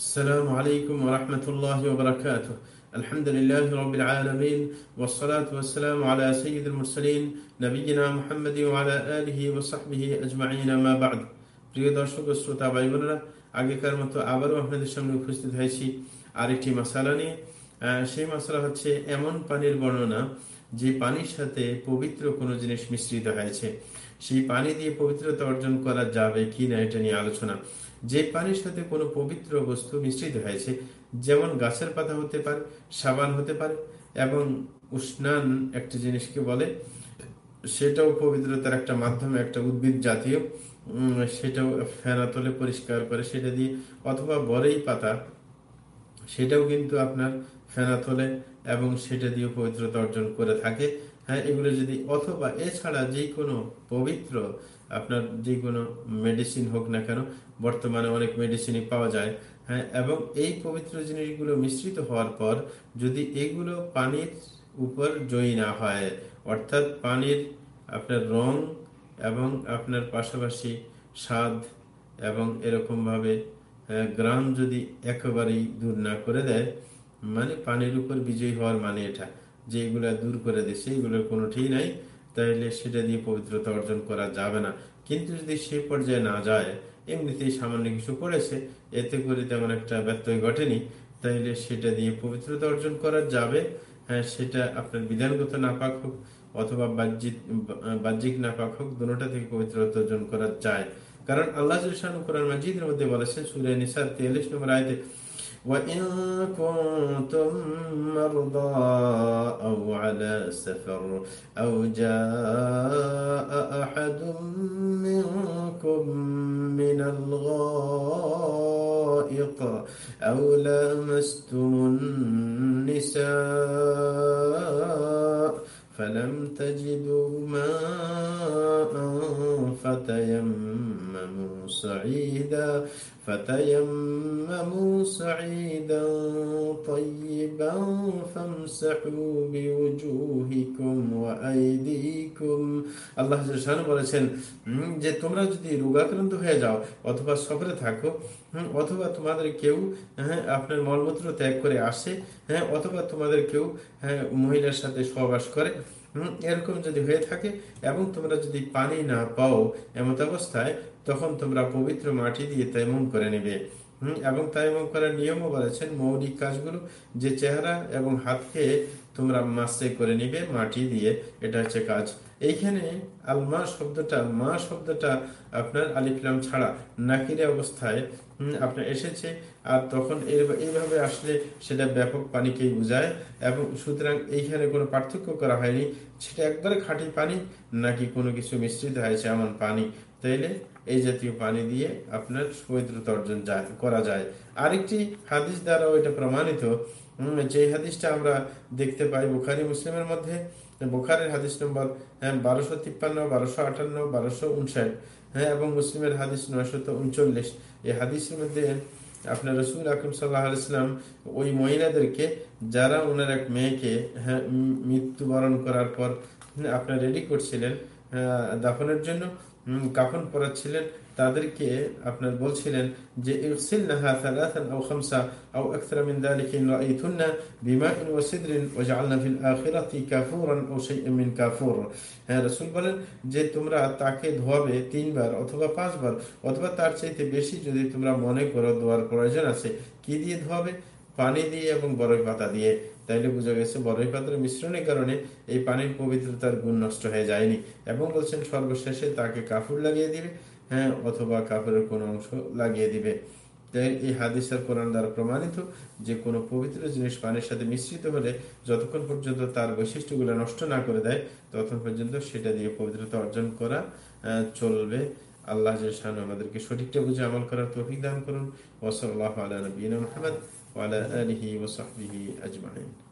السلام عليكم ورحمة الله وبركاته الحمد لله رب العالمين والصلاة والسلام على سيد المرسلين نبينا محمد وعلى آله وصحبه أجمعين ما بعد প্রিয় দর্শক ও শ্রোতা ভাই বোনেরা আগেকার মতো আবারও আপনাদের সামনে উপস্থিত হয়েছি আরেকটি মশালা নিয়ে আহ, সেই মশলা হচ্ছে এমন পানির বর্ণনা যে পানির সাথে পবিত্র কোনো জিনিস মিশ্রিত হয়েছে সেই পানি দিয়ে পবিত্রতা অর্জন করা যাবে কি না এটা নিয়ে আলোচনা যে পানির সাথে কোনো পবিত্র বস্তু মিশ্রিত হয়েছে, যেমন গাছের পাতা হতে পারে, সাবান হতে পারে, এবং উষ্ণান একটা জিনিসকে বলে, সেটাও পবিত্রতার একটা মাধ্যমে, একটা উদ্ভিদ জাতীয় সেটাও ফেনা তোলে পরিষ্কার করে, সেটা দিয়ে অথবা বরেই পাতা, সেটাও কিন্তু আপনার ফেনা তোলে এবং সেটা দিয়ে পবিত্রতা অর্জন করে থাকে। হ্যাঁ এগুলো যদি অথবা এছাড়া যে কোনো পবিত্র আপনার যে কোনো মেডিসিন হোক না কেন বর্তমানে অনেক মেডিসিনই পাওয়া যায়। হ্যাঁ এবং এই পবিত্র জিনিসগুলো মিশ্রিত হওয়ার পর যদি এগুলো পানির উপর জয়ী না হয় অর্থাৎ পানির আপনার রং এবং আপনার পাশাপাশি স্বাদ এবং এরকমভাবে আহ, গ্রাম যদি একেবারেই দূর না করে দেয় মানে পানির উপর বিজয়ী হওয়ার মানে এটা, যে এগুলা দূর করে দেয় সেইগুলোর কোনোটিই নাই, তাইলে সেটা দিয়ে পবিত্রতা অর্জন করা যাবে না। কিন্তু যদি সে পর্যায়ে না যায়, এমনিতেই সামান্য কিছু পড়েছে এতে করে তেমন একটা ব্যত্যয় ঘটেনি, তাইলে সেটা দিয়ে পবিত্রতা অর্জন করা যাবে হ্যাঁ সেটা আপনার বিধানগত নাপাক হোক, অথবা বাহ্যিক বাহ্যিক নাপাক হোক, দুটোটা থেকে পবিত্রতা অর্জন করা যায়। কারণ আল্লাহ কোরআন মাজিদের মধ্যে বলেছেন, সুরে নিসার তেয়াল্লিশ নম্বর আয়তে وإن كنتم مرضى أو على سفر أو جاء أحد منكم من الغائط أو لامستم النساء فلم تجدوا ماء فتيمموا صعيدا فتيمموا صعيدا طيبا فامسحوا بوجوهكم وأيديكم আল্লাহ জাল্লাহু বলেছেন উম, যে তোমরা যদি রোগাক্রান্ত হয়ে যাও অথবা সফরে থাকো হুম, অথবা তোমাদের কেউ হ্যাঁ আপনার মলমূত্র ত্যাগ করে আসে হ্যাঁ অথবা তোমাদের কেউ হ্যাঁ মহিলার সাথে সহবাস করে হুম, এরকম যদি হয়ে থাকে এবং তোমরা যদি পানি না পাও এমত অবস্থায়, তখন তোমরা পবিত্র মাটি দিয়ে তেমন করে নেবে। এবং তাইমম করার নিয়মও বলেছেন, মৌলিক কাজগুলো যে চেহারা এবং হাতকে তোমরা মাসে করে নিবে, মাটি দিয়ে, এটা হচ্ছে কাজ। এইখানে আলমা শব্দটা, মা শব্দটা আপনার আলিফলাম ছাড়া নাকিরে অবস্থায় আপনার এসেছে, আর তখন এইভাবে আসলে সেটা ব্যাপক পানিকেই বোঝায়, এবং সুতরাং এইখানে কোনো পার্থক্য করা হয়নি। সেটা একবারে খাঁটি পানি, নাকি কোনো কিছু মিশ্রিত হয়েছে এমন পানি? তাইলে এই জাতীয় পানি দিয়ে আপনার পবিত্রতা অর্জন করা যায়। আরেকটি হাদিস দ্বারাও এটা প্রমাণিত যে হাদিসটা আমরা দেখতে পাই বুখারি মুসলিমের মধ্যে। বুখারের হাদিস নম্বর বারোশো তিপ্পান্ন বারোশো আটান্ন বারোশো উনষাট হ্যাঁ এবং মুসলিমের হাদিস নয়শত উনচল্লিশ। এই হাদিসের মধ্যে আপনার রসুল আকরম সাল্লাহ ইসলাম ওই মহিলাদেরকে যারা ওনার এক মেয়েকে হ্যাঁ মৃত্যুবরণ করার পর হুম, আপনার রেডি করছিলেন দাফনের জন্য কাফন পরাচ্ছিলেন। তাদেরকে আপনার বলছিলেন যে হ্যাঁ বলেন যে, তোমরা তাকে ধোয়াবে তিনবার অথবা পাঁচবার, অথবা তার চাইতে বেশি যদি তোমরা মনে করো, দোয়ার প্রয়োজন আছে। কি দিয়ে ধোয়াবে? পানি দিয়ে এবং বরফ পাতা দিয়ে। তাইলে বোঝা গেছে বরফ পাত্রের মিশ্রণের কারণে এই পানির পবিত্রতার গুণ নষ্ট হয়ে যায়নি। এবং বলছেন, সর্বশেষে তাকে কাপড় লাগিয়ে দিবে হ্যাঁ অথবা কাপড়ের কোনো অংশ লাগিয়ে দিবে। তাই এই হাদিসের কোরআন দ্বারা প্রমাণিত যে কোনো পবিত্র জিনিস পানির সাথে মিশ্রিত হলে যতক্ষণ পর্যন্ত তার বৈশিষ্ট্যগুলো নষ্ট না করে দেয়, ততক্ষণ পর্যন্ত সেটা দিয়ে পবিত্রতা অর্জন করা চলবে। আল্লাহ জাহান আমাদেরকে সঠিকটা বুঝে আমল করার তৌফিক দান করুন। ওসল্লাহ আলা নবীন মোহাম্মদ ওয়ালা আলিহি ওসহবিহি আজমাইন।